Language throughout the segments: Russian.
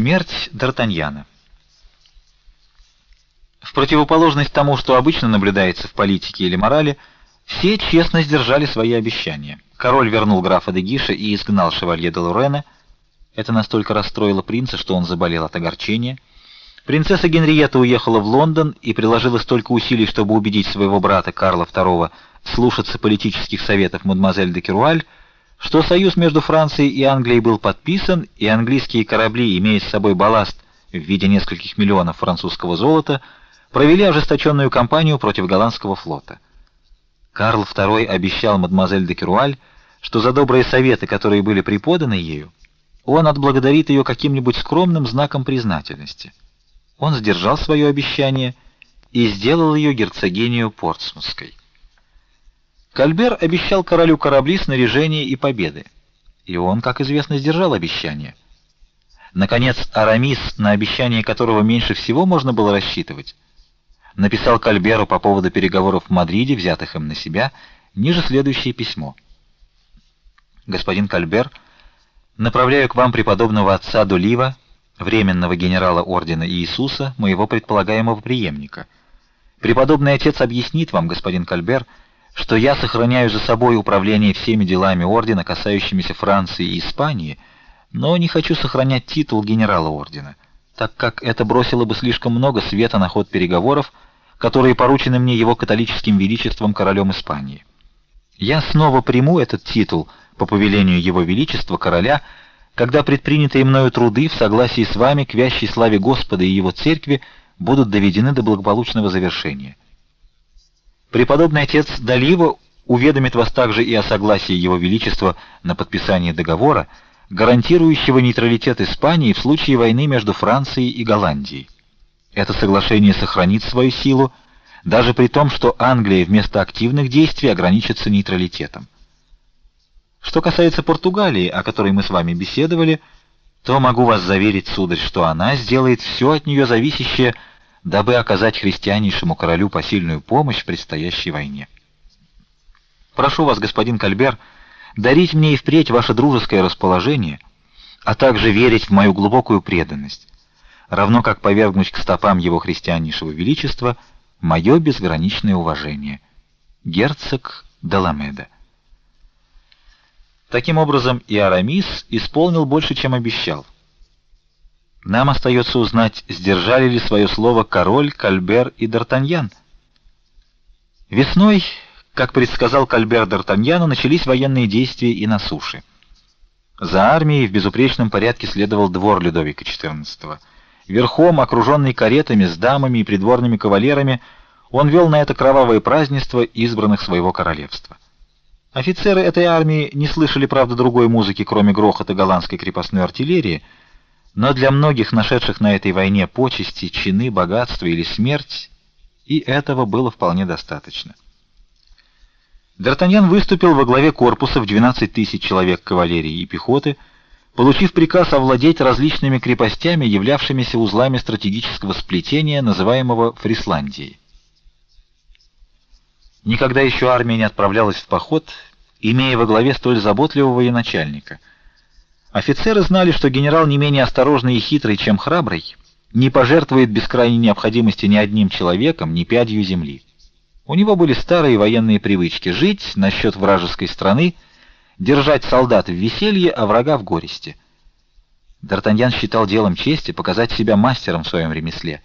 Смерть Д'Артаньяна. В противоположность тому, что обычно наблюдается в политике или морали, все честно сдержали свои обещания. Король вернул графа де Гиша и изгнал шевалье де Лорена. Это настолько расстроило принца, что он заболел от огорчения. Принцесса Генриетта уехала в Лондон и приложила столько усилий, чтобы убедить своего брата Карла II слушаться политических советов мадемуазель де Керуаль, что союз между Францией и Англией был подписан, и английские корабли, имея с собой балласт в виде нескольких миллионов французского золота, провели ожесточенную кампанию против голландского флота. Карл II обещал мадемуазель де Керуаль, что за добрые советы, которые были преподаны ею, он отблагодарит ее каким-нибудь скромным знаком признательности. Он сдержал свое обещание и сделал ее герцогинею Портсмутской. Кальбер обещал королю корабли, снаряжение и победы. И он, как известно, сдержал обещание. Наконец, Арамис, на обещание которого меньше всего можно было рассчитывать, написал Кальберу по поводу переговоров в Мадриде, взятых им на себя, ниже следующее письмо. Господин Кальбер, направляю к вам преподобного отца Дулива, временного генерала ордена Иисуса, моего предполагаемого преемника. Преподобный отец объяснит вам, господин Кальбер, что я сохраняю за собой управление всеми делами ордена, касающимися Франции и Испании, но не хочу сохранять титул генерала ордена, так как это бросило бы слишком много света на ход переговоров, которые поручены мне его католическим величеством королем Испании. Я снова приму этот титул по повелению его величества короля, когда предпринятые мною труды в согласии с вами к вящей славе Господа и его церкви будут доведены до благополучного завершения. Преподобный отец Далива уведомит вас также и о согласии его величества на подписание договора, гарантирующего нейтралитет Испании в случае войны между Францией и Голландией. Это соглашение сохранит свою силу даже при том, что Англия вместо активных действий ограничится нейтралитетом. Что касается Португалии, о которой мы с вами беседовали, то могу вас заверить, сударь, что она сделает все от нее зависящее дабы оказать христианейшему королю посильную помощь в предстоящей войне. Прошу вас, господин Кальбер, дарить мне и впредь ваше дружеское расположение, а также верить в мою глубокую преданность, равно как повергнуть к стопам его христианейшего величества мое безграничное уважение. Герцог Деламеда. Таким образом, и Арамис исполнил больше, чем обещал. Нам остается узнать, сдержали ли свое слово король, Кальбер и Д'Артаньян. Весной, как предсказал Кальбер Д'Артаньяну, начались военные действия и на суше. За армией в безупречном порядке следовал двор Людовика XIV. Верхом, окруженный каретами с дамами и придворными кавалерами, он вел на это кровавое празднество избранных своего королевства. Офицеры этой армии не слышали, правда, другой музыки, кроме грохота голландской крепостной артиллерии, но для многих нашедших на этой войне почести, чины, богатство или смерть и этого было вполне достаточно. Д'Артаньян выступил во главе корпуса в 12 тысяч человек кавалерии и пехоты, получив приказ овладеть различными крепостями, являвшимися узлами стратегического сплетения, называемого Фрисландией. Никогда еще армия не отправлялась в поход, имея во главе столь заботливого военачальника — Офицеры знали, что генерал не менее осторожный и хитрый, чем храбрый, не пожертвует без крайней необходимости ни одним человеком, ни пядью земли. У него были старые военные привычки жить на счет вражеской страны, держать солдат в веселье, а врага в горести. Д'Артаньян считал делом чести показать себя мастером в своем ремесле.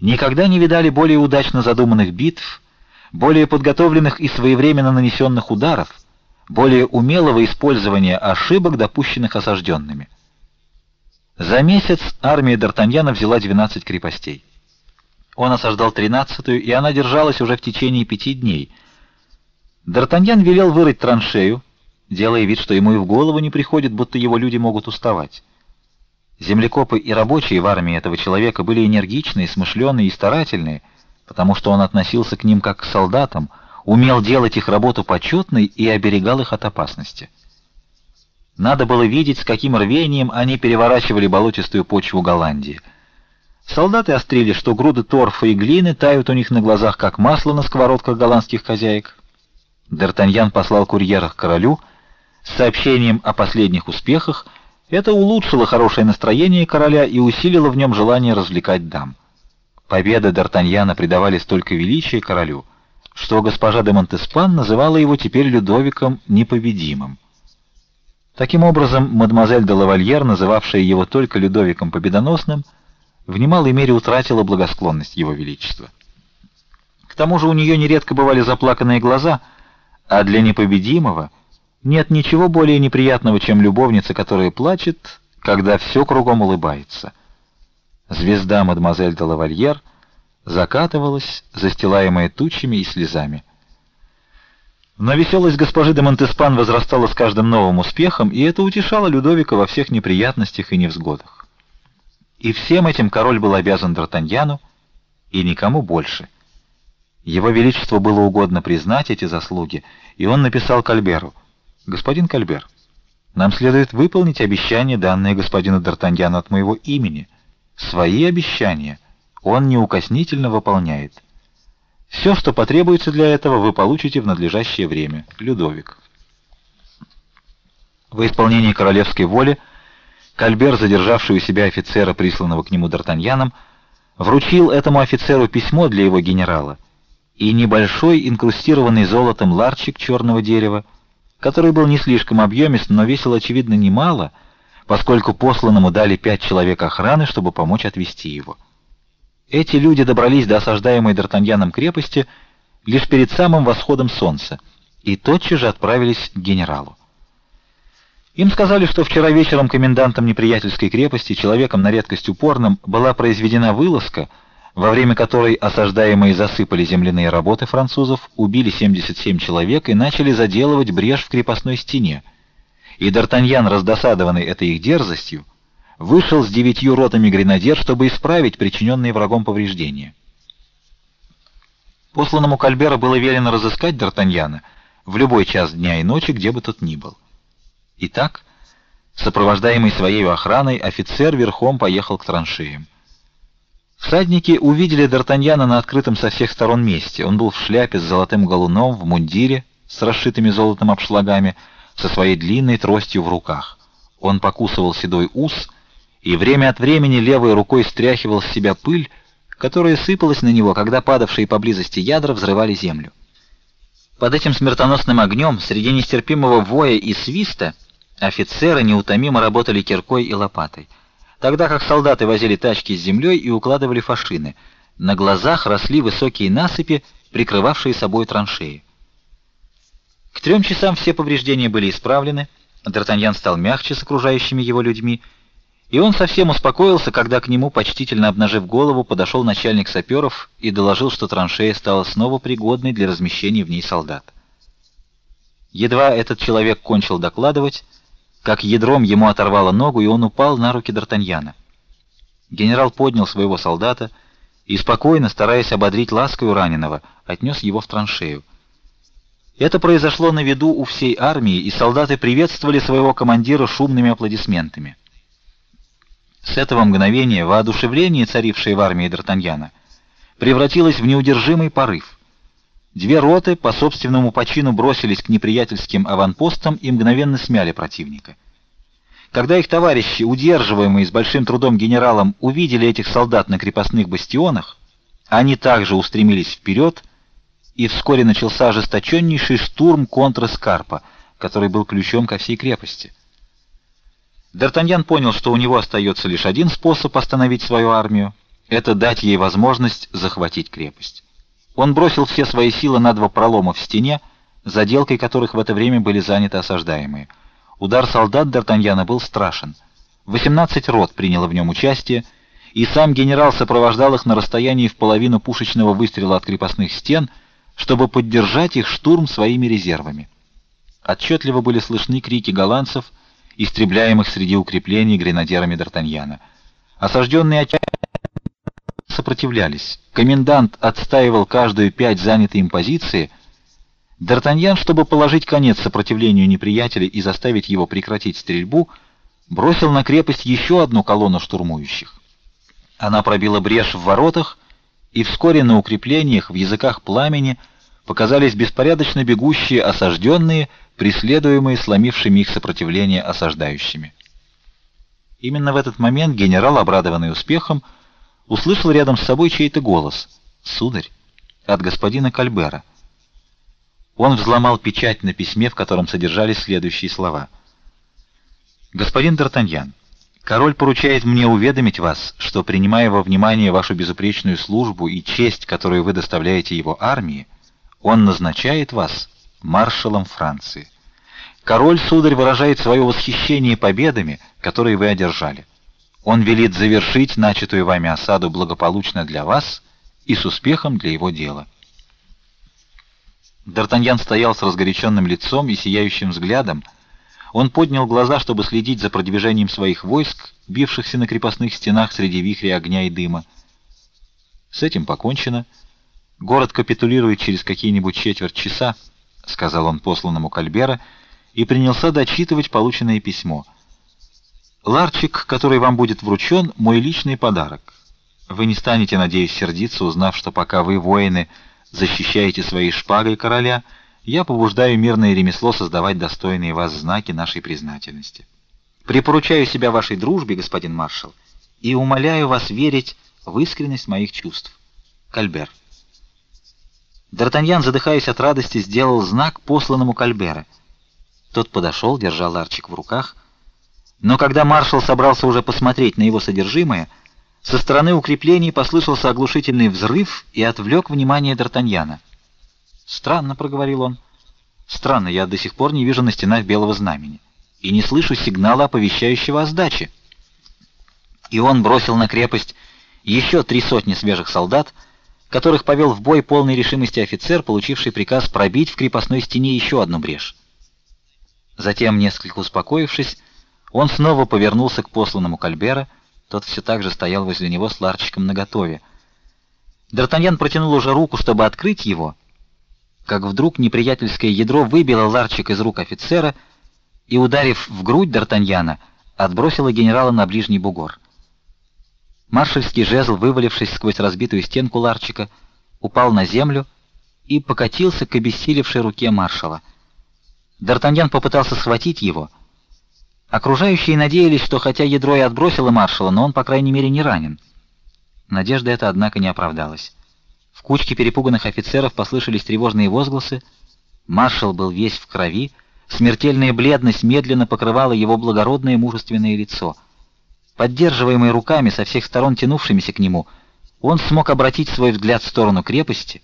Никогда не видали более удачно задуманных битв, более подготовленных и своевременно нанесенных ударов, более умелого использования ошибок, допущенных осажденными. За месяц армия Д'Артаньяна взяла 12 крепостей. Он осаждал 13-ю, и она держалась уже в течение пяти дней. Д'Артаньян велел вырыть траншею, делая вид, что ему и в голову не приходит, будто его люди могут уставать. Землекопы и рабочие в армии этого человека были энергичные, смышленые и старательные, потому что он относился к ним как к солдатам — умел делать их работу почетной и оберегал их от опасности. Надо было видеть, с каким рвением они переворачивали болотистую почву Голландии. Солдаты острили, что груды торфа и глины тают у них на глазах, как масло на сковородках голландских хозяек. Д'Артаньян послал курьера к королю с сообщением о последних успехах, Это улучшило хорошее настроение короля и усилило в нем желание развлекать дам. Победы Д'Артаньяна придавали столько величия королю, что госпожа де Монтеспан называла его теперь Людовиком непобедимым. Таким образом, мадемуазель де Лавальер, называвшая его только Людовиком Победоносным, в немалой мере утратила благосклонность его величества. К тому же у нее нередко бывали заплаканные глаза, а для непобедимого нет ничего более неприятного, чем любовница, которая плачет, когда все кругом улыбается. Звезда мадемуазель де Лавальер закатывалась, застилаемая тучами и слезами. Но веселость госпожи де Монтеспан возрастала с каждым новым успехом, и это утешало Людовика во всех неприятностях и невзгодах. И всем этим король был обязан Д'Артаньяну и никому больше. Его величеству было угодно признать эти заслуги, и он написал Кальберу: "Господин Кальбер, нам следует выполнить обещание, данное господину Д'Артаньяну от моего имени. Свои обещания он неукоснительно выполняет". Все, что потребуется для этого, вы получите в надлежащее время. Людовик. В исполнении королевской воли Кальбер, задержавший у себя офицера, присланного к нему Д'Артаньяном, вручил этому офицеру письмо для его генерала и небольшой инкрустированный золотом ларчик черного дерева, который был не слишком объемист, но весил очевидно немало, поскольку посланному дали пять человек охраны, чтобы помочь отвезти его. Эти люди добрались до осаждаемой Д'Артаньяном крепости лишь перед самым восходом солнца и тотчас же отправились к генералу. Им сказали, что вчера вечером комендантом неприятельской крепости, человеком на редкость упорным, была произведена вылазка, во время которой осаждаемые засыпали земляные работы французов, убили 77 человек и начали заделывать брешь в крепостной стене. И Д'Артаньян, раздосадованный этой их дерзостью, вышел с девятью ротами гренадер, чтобы исправить причиненные врагом повреждения. Посланному Кальбера было велено разыскать Д'Артаньяна в любой час дня и ночи, где бы тот ни был. Итак, сопровождаемый своей охраной, офицер верхом поехал к траншеям. Всадники увидели Д'Артаньяна на открытом со всех сторон месте. Он был в шляпе с золотым галуном, в мундире с расшитыми золотом обшлагами, со своей длинной тростью в руках. Он покусывал седой ус и время от времени левой рукой стряхивал с себя пыль, которая сыпалась на него, когда падавшие поблизости ядра взрывали землю. Под этим смертоносным огнем, среди нестерпимого воя и свиста, офицеры неутомимо работали киркой и лопатой, тогда как солдаты возили тачки с землей и укладывали фашины. На глазах росли высокие насыпи, прикрывавшие собой траншеи. К трем часам все повреждения были исправлены. Д'Артаньян стал мягче с окружающими его людьми и он совсем успокоился, когда к нему, почтительно обнажив голову, подошел начальник саперов и доложил, что траншея стала снова пригодной для размещения в ней солдат. Едва этот человек кончил докладывать, как ядром ему оторвало ногу, и он упал на руки Д'Артаньяна. Генерал поднял своего солдата и спокойно, стараясь ободрить ласковую раненого, отнес его в траншею. Это произошло на виду у всей армии, и солдаты приветствовали своего командира шумными аплодисментами. С этого мгновения воодушевление, царившее в армии Д'Артаньяна, превратилось в неудержимый порыв. Две роты по собственному почину бросились к неприятельским аванпостам и мгновенно смяли противника. Когда их товарищи, удерживаемые с большим трудом генералом, увидели этих солдат на крепостных бастионах, они также устремились вперед, и вскоре начался ожесточеннейший штурм контр Скарпа, который был ключом ко всей крепости. Д'Артаньян понял, что у него остается лишь один способ остановить свою армию это дать ей возможность захватить крепость. Он бросил все свои силы на два пролома в стене, заделкой которых в это время были заняты осаждаемые. Удар солдат Д'Артаньяна был страшен. 18 рот приняло в нем участие, и сам генерал сопровождал их на расстоянии в половину пушечного выстрела от крепостных стен, чтобы поддержать их штурм своими резервами. Отчетливо были слышны крики голландцев истребляемых среди укреплений гренадерами Д'Артаньяна. Осажденные отчаянно сопротивлялись. Комендант отстаивал каждую пять занятой им позиции. Д'Артаньян, чтобы положить конец сопротивлению неприятеля и заставить его прекратить стрельбу, бросил на крепость еще одну колонну штурмующих. Она пробила брешь в воротах, и вскоре на укреплениях в языках пламени показались беспорядочно бегущие осажденные, преследуемые сломившими их сопротивление осаждающими. Именно в этот момент генерал, обрадованный успехом, услышал рядом с собой чей-то голос. «Сударь, от господина Кальбера». Он взломал печать на письме, в котором содержались следующие слова. «Господин Д'Артаньян, король поручает мне уведомить вас, что, принимая во внимание вашу безупречную службу и честь, которую вы доставляете его армии, он назначает вас маршалом Франции. Король, сударь, выражает свое восхищение победами, которые вы одержали. Он велит завершить начатую вами осаду благополучно для вас и с успехом для его дела. Д'Артаньян стоял с разгоряченным лицом и сияющим взглядом. Он поднял глаза, чтобы следить за продвижением своих войск, бившихся на крепостных стенах среди вихря огня и дыма. С этим покончено. Город капитулирует через какие-нибудь четверть часа, сказал он посланному Кальбера и принялся дочитывать полученное письмо. Ларчик, который вам будет вручен, мой личный подарок. Вы не станете, надеюсь, сердиться, узнав, что пока вы воины защищаете своей шпагой короля, я побуждаю мирное ремесло создавать достойные вас знаки нашей признательности. Припоручаю себя вашей дружбе, господин маршал, и умоляю вас верить в искренность моих чувств. Кальбер. Д'Артаньян, задыхаясь от радости, сделал знак посланному Кальбера. Тот подошел, держа ларчик в руках, но когда маршал собрался уже посмотреть на его содержимое, со стороны укреплений послышался оглушительный взрыв и отвлек внимание Д'Артаньяна. «Странно», — проговорил он. «Странно, я до сих пор не вижу на стенах белого знамени и не слышу сигнала, оповещающего о сдаче». И он бросил на крепость еще три сотни свежих солдат, которых повел в бой полной решимости офицер, получивший приказ пробить в крепостной стене еще одну брешь. Затем, несколько успокоившись, он снова повернулся к посланному Кальбера, тот все так же стоял возле него с ларчиком наготове. Д'Артаньян протянул уже руку, чтобы открыть его, как вдруг неприятельское ядро выбило ларчик из рук офицера и, ударив в грудь Д'Артаньяна, отбросило генерала на ближний бугор. Маршальский жезл, вывалившись сквозь разбитую стенку ларчика, упал на землю и покатился к обессилевшей руке маршала. Д'Артаньян попытался схватить его — Окружающие надеялись, что хотя ядро и отбросило маршала, но он, по крайней мере, не ранен. Надежда эта, однако, не оправдалась. В кучке перепуганных офицеров послышались тревожные возгласы. Маршал был весь в крови, смертельная бледность медленно покрывала его благородное мужественное лицо. Поддерживаемый руками со всех сторон тянувшимися к нему, он смог обратить свой взгляд в сторону крепости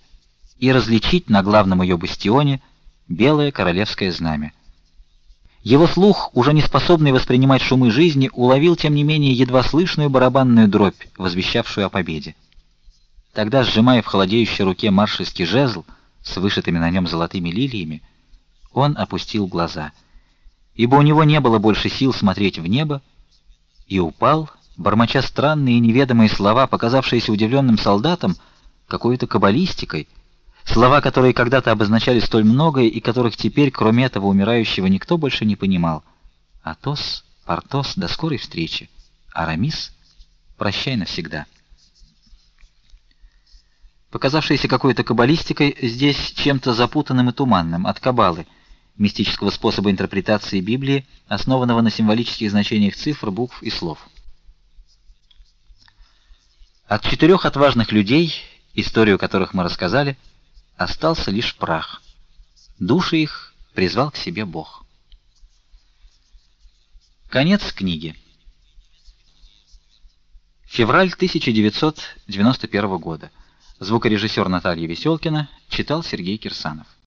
и различить на главном ее бастионе белое королевское знамя. Его слух, уже не способный воспринимать шумы жизни, уловил тем не менее едва слышную барабанную дробь, возвещавшую о победе. Тогда, сжимая в холодеющей руке маршальский жезл с вышитыми на нем золотыми лилиями, он опустил глаза, ибо у него не было больше сил смотреть в небо, и упал, бормоча странные и неведомые слова, показавшиеся удивленным солдатам какой-то каббалистикой, Слова, которые когда-то обозначали столь многое и которых теперь, кроме этого умирающего, никто больше не понимал. Атос, Портос, до скорой встречи. Арамис, прощай навсегда. Показавшаяся какой-то каббалистикой, здесь чем-то запутанным и туманным, от каббалы, мистического способа интерпретации Библии, основанного на символических значениях цифр, букв и слов. От четырех отважных людей, историю которых мы рассказали, остался лишь прах. Души их призвал к себе Бог. Конец книги. Февраль 1991 года. Звукорежиссер Наталья Веселкина читал Сергей Кирсанов.